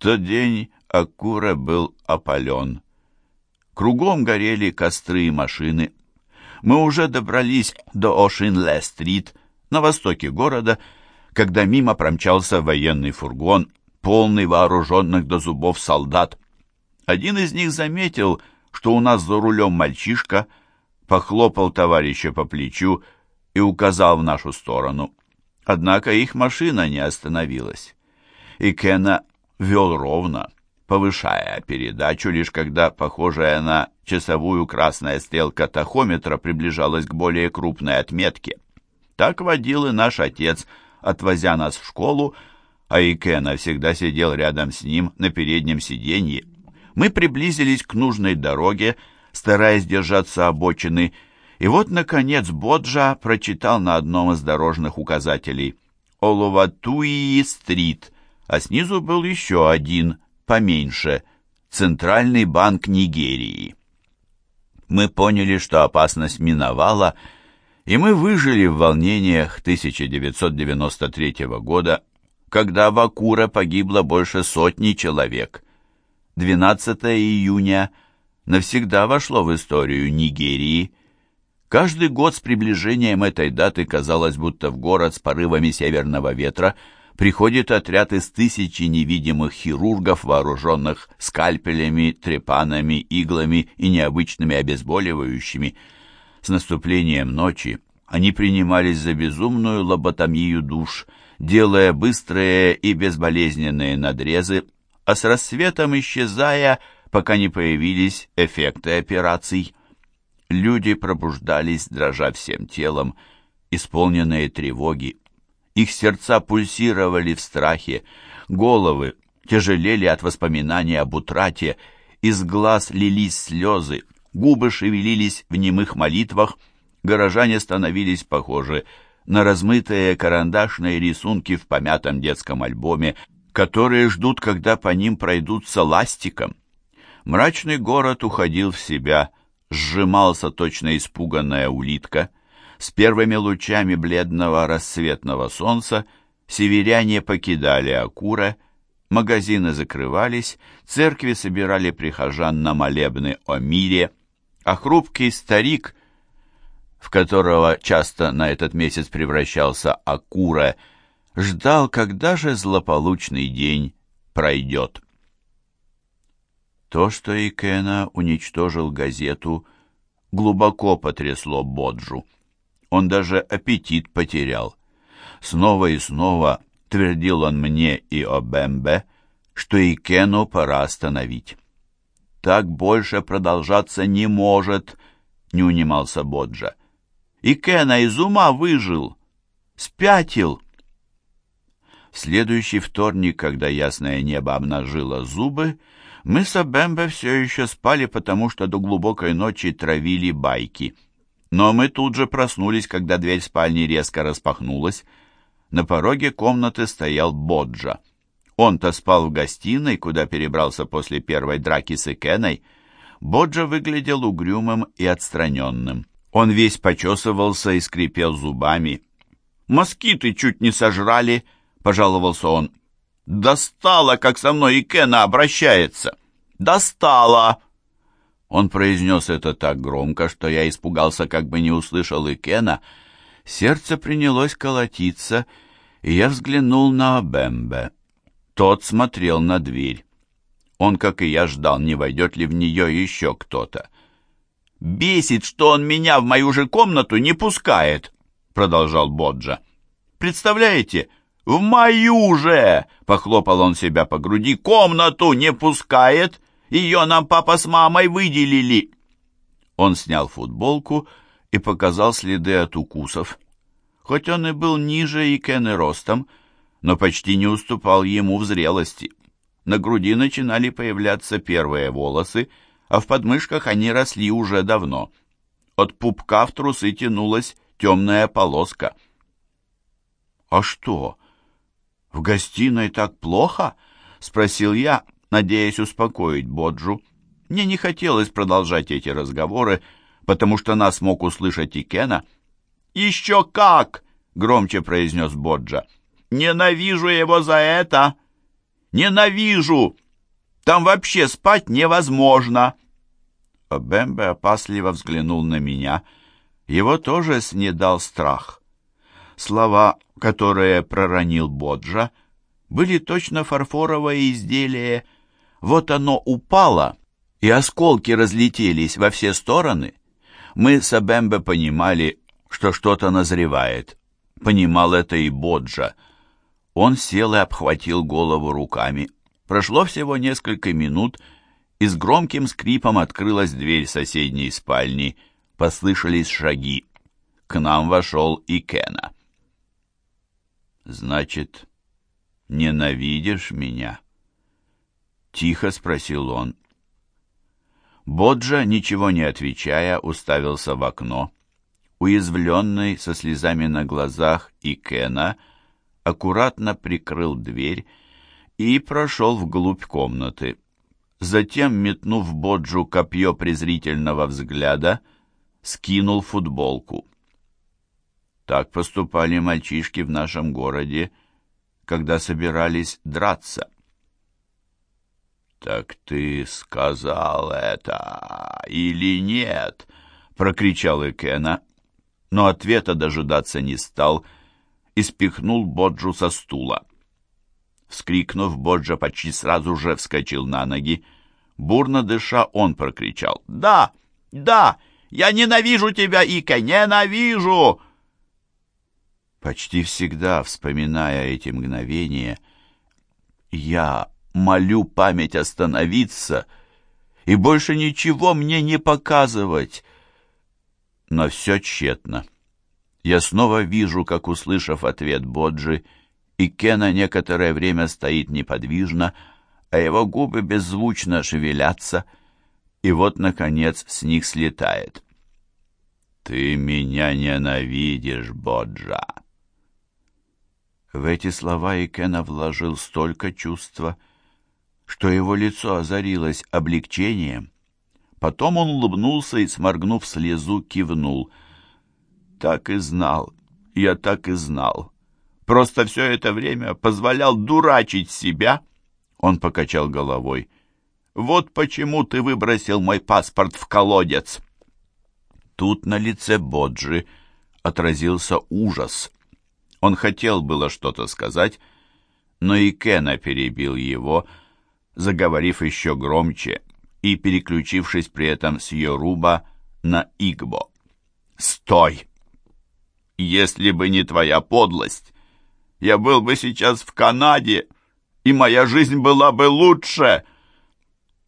тот день Акура был опален. Кругом горели костры и машины. Мы уже добрались до Ошинле-стрит на востоке города, когда мимо промчался военный фургон, полный вооруженных до зубов солдат. Один из них заметил, что у нас за рулем мальчишка, похлопал товарища по плечу и указал в нашу сторону. Однако их машина не остановилась. И Кена вел ровно, повышая передачу, лишь когда похожая на часовую красная стрелка тахометра приближалась к более крупной отметке. Так водил и наш отец, отвозя нас в школу, а Икена всегда сидел рядом с ним на переднем сиденье. Мы приблизились к нужной дороге, стараясь держаться обочины, и вот, наконец, Боджа прочитал на одном из дорожных указателей «Оловатуи-стрит», а снизу был еще один, поменьше, «Центральный банк Нигерии». Мы поняли, что опасность миновала, и мы выжили в волнениях 1993 года, когда в Акура погибло больше сотни человек. 12 июня навсегда вошло в историю Нигерии. Каждый год с приближением этой даты казалось, будто в город с порывами северного ветра приходит отряд из тысячи невидимых хирургов, вооруженных скальпелями, трепанами, иглами и необычными обезболивающими. С наступлением ночи они принимались за безумную лоботомию душ, делая быстрые и безболезненные надрезы, а с рассветом исчезая, пока не появились эффекты операций. Люди пробуждались, дрожа всем телом, исполненные тревоги. Их сердца пульсировали в страхе, головы тяжелели от воспоминаний об утрате, из глаз лились слезы, губы шевелились в немых молитвах, горожане становились похожи на размытые карандашные рисунки в помятом детском альбоме, которые ждут, когда по ним пройдутся ластиком. Мрачный город уходил в себя, сжимался точно испуганная улитка. С первыми лучами бледного рассветного солнца северяне покидали Акура, магазины закрывались, церкви собирали прихожан на молебны о мире, а хрупкий старик, в которого часто на этот месяц превращался Акура, ждал, когда же злополучный день пройдет. То, что Икена уничтожил газету, глубоко потрясло Боджу. Он даже аппетит потерял. Снова и снова твердил он мне и Обембе, что Икену пора остановить. «Так больше продолжаться не может», — не унимался Боджа. «Икена из ума выжил, спятил». В следующий вторник, когда ясное небо обнажило зубы, мы с Абембе все еще спали, потому что до глубокой ночи травили байки. Но мы тут же проснулись, когда дверь спальни резко распахнулась. На пороге комнаты стоял Боджа. Он-то спал в гостиной, куда перебрался после первой драки с Икеной. Боджа выглядел угрюмым и отстраненным. Он весь почесывался и скрипел зубами. «Москиты чуть не сожрали», — пожаловался он. «Достало, как со мной Икена обращается! Достало!» Он произнес это так громко, что я испугался, как бы не услышал Икена. Сердце принялось колотиться, и я взглянул на Бембе. Тот смотрел на дверь. Он, как и я, ждал, не войдет ли в нее еще кто-то. «Бесит, что он меня в мою же комнату не пускает», — продолжал Боджа. «Представляете, «В мою же!» — похлопал он себя по груди. «Комнату не пускает! Ее нам папа с мамой выделили!» Он снял футболку и показал следы от укусов. Хоть он и был ниже и Кены ростом, но почти не уступал ему в зрелости. На груди начинали появляться первые волосы, а в подмышках они росли уже давно. От пупка в трусы тянулась темная полоска. «А что?» «В гостиной так плохо?» — спросил я, надеясь успокоить Боджу. Мне не хотелось продолжать эти разговоры, потому что нас мог услышать и Кена. «Еще как!» — громче произнес Боджа. «Ненавижу его за это!» Ненавижу! Там вообще спать невозможно!» Бэмбе опасливо взглянул на меня. Его тоже снедал страх. Слова, которые проронил Боджа, были точно фарфоровое изделие. Вот оно упало, и осколки разлетелись во все стороны. Мы с Абембе понимали, что что-то назревает. Понимал это и Боджа. Он сел и обхватил голову руками. Прошло всего несколько минут, и с громким скрипом открылась дверь соседней спальни. Послышались шаги. К нам вошел и Кена. «Значит, ненавидишь меня?» Тихо спросил он. Боджа, ничего не отвечая, уставился в окно. Уязвленный, со слезами на глазах, и Кена аккуратно прикрыл дверь и прошел вглубь комнаты. Затем, метнув Боджу копье презрительного взгляда, скинул футболку. Так поступали мальчишки в нашем городе, когда собирались драться. «Так ты сказал это или нет?» — прокричал Экена, но ответа дожидаться не стал и спихнул Боджу со стула. Вскрикнув, Боджа почти сразу же вскочил на ноги. Бурно дыша, он прокричал. «Да! Да! Я ненавижу тебя, Ика! Ненавижу!» Почти всегда, вспоминая эти мгновения, я молю память остановиться и больше ничего мне не показывать. Но все тщетно. Я снова вижу, как, услышав ответ Боджи, и Кена некоторое время стоит неподвижно, а его губы беззвучно шевелятся, и вот, наконец, с них слетает. «Ты меня ненавидишь, Боджа!» В эти слова Икена вложил столько чувства, что его лицо озарилось облегчением. Потом он улыбнулся и, сморгнув слезу, кивнул. «Так и знал, я так и знал. Просто все это время позволял дурачить себя». Он покачал головой. «Вот почему ты выбросил мой паспорт в колодец». Тут на лице Боджи отразился ужас. Он хотел было что-то сказать, но и Кена перебил его, — заговорив еще громче и переключившись при этом с Йоруба на Игбо. «Стой! Если бы не твоя подлость, я был бы сейчас в Канаде, и моя жизнь была бы лучше!»